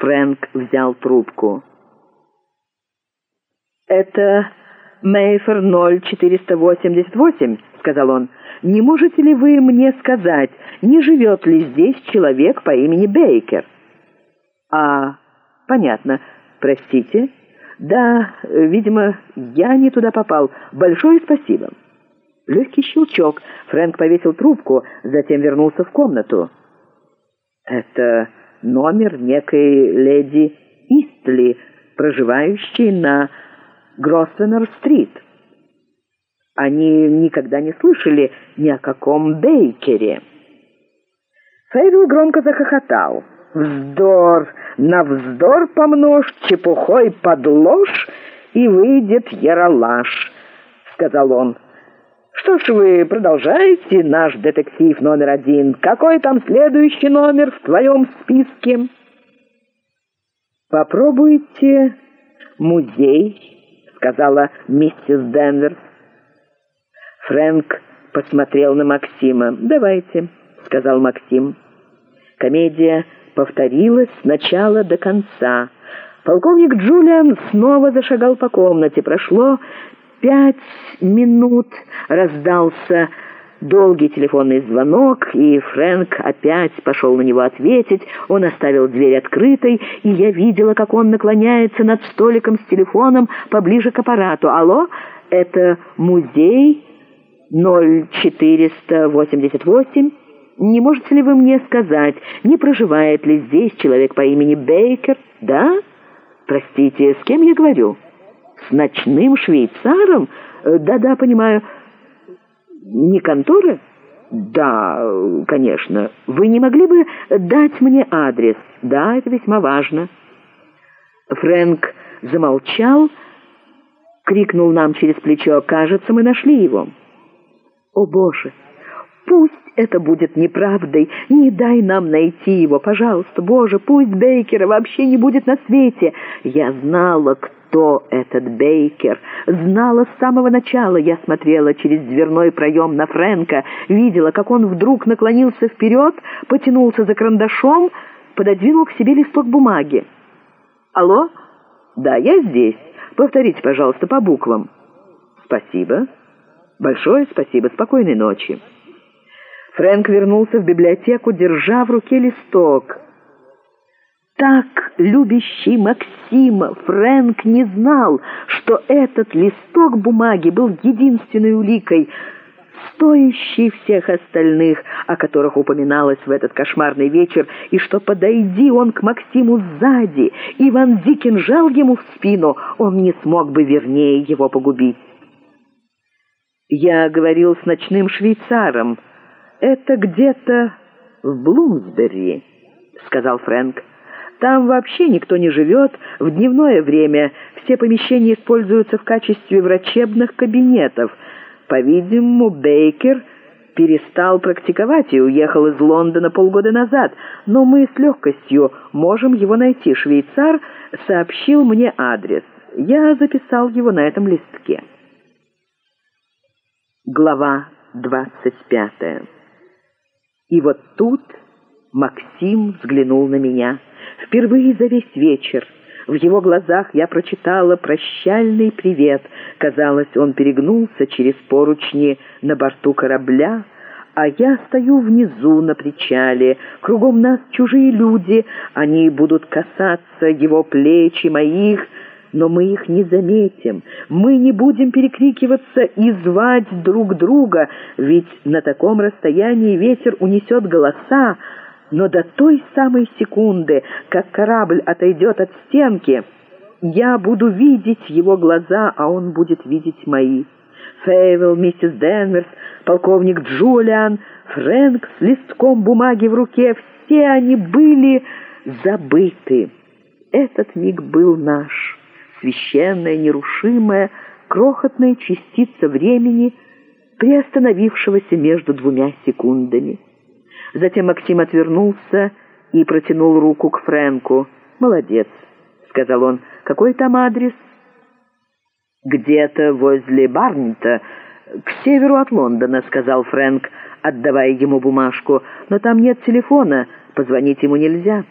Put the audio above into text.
Фрэнк взял трубку. «ЭтоЕйфер 0488», — сказал он. «Не можете ли вы мне сказать, не живет ли здесь человек по имени Бейкер?» «А, понятно. Простите?» «Да, видимо, я не туда попал. Большое спасибо». Легкий щелчок. Фрэнк повесил трубку, затем вернулся в комнату. «Это номер некой леди Истли, проживающей на Гроссвеннер-стрит. Они никогда не слышали ни о каком Бейкере». Фейвел громко захохотал. «Вздор! На вздор помножь, чепухой подложь, и выйдет яролаж», — сказал он. «Что ж вы продолжаете, наш детектив номер один? Какой там следующий номер в твоем списке?» «Попробуйте музей», — сказала миссис Денверс. Фрэнк посмотрел на Максима. «Давайте», — сказал Максим. Комедия повторилась с начала до конца. Полковник Джулиан снова зашагал по комнате. Прошло пять минут, раздался долгий телефонный звонок, и Фрэнк опять пошел на него ответить. Он оставил дверь открытой, и я видела, как он наклоняется над столиком с телефоном поближе к аппарату. «Алло, это музей 0488?» Не можете ли вы мне сказать, не проживает ли здесь человек по имени Бейкер? Да? Простите, с кем я говорю? С ночным швейцаром? Э, да-да, понимаю. Не контора? Да, конечно. Вы не могли бы дать мне адрес? Да, это весьма важно. Фрэнк замолчал, крикнул нам через плечо. Кажется, мы нашли его. О, Боже! Пусть это будет неправдой. Не дай нам найти его, пожалуйста. Боже, пусть Бейкера вообще не будет на свете. Я знала, кто этот Бейкер. Знала с самого начала. Я смотрела через дверной проем на Наклонился наклонился вперед, потянулся за карандашом, пододвинул к себе листок бумаги. «Алло? Да, я здесь. Повторите, пожалуйста, по буквам». «Спасибо. Большое спасибо. Спокойной ночи». Фрэнк вернулся в библиотеку, держа в руке листок. Так любящий Максима Фрэнк не знал, что этот листок бумаги был единственной уликой, стоящей всех остальных, о которых упоминалось в этот кошмарный вечер, и что, подойди он к Максиму сзади, и Ван Ди жал ему в спину, он не смог бы вернее его погубить. Я говорил с ночным швейцаром, «Это где-то в Блумсбери», — сказал Фрэнк. «Там вообще никто не живет. В дневное время все помещения используются в качестве врачебных кабинетов. По-видимому, Бейкер перестал практиковать и уехал из Лондона полгода назад, но мы с легкостью можем его найти. Швейцар сообщил мне адрес. Я записал его на этом листке». Глава двадцать пятая и вот тут Максим взглянул на меня. Впервые за весь вечер. В его глазах я прочитала прощальный привет. Казалось, он перегнулся через поручни на борту корабля, а я стою внизу на причале. Кругом нас чужие люди, они будут касаться его плеч и моих, но мы их не заметим. Мы не будем перекрикиваться и звать друг друга, ведь на таком расстоянии ветер унесет голоса, но до той самой секунды, как корабль отойдет от стенки, я буду видеть его глаза, а он будет видеть мои. Фейвел, миссис Денверс, полковник Джулиан, Фрэнк с листком бумаги в руке, все они были забыты. Этот миг был наш священная, нерушимая, крохотная частица времени, приостановившегося между двумя секундами. Затем Максим отвернулся и протянул руку к Фрэнку. «Молодец», — сказал он. «Какой там адрес?» «Где-то возле Барнта, к северу от Лондона», — сказал Фрэнк, отдавая ему бумажку. «Но там нет телефона, позвонить ему нельзя».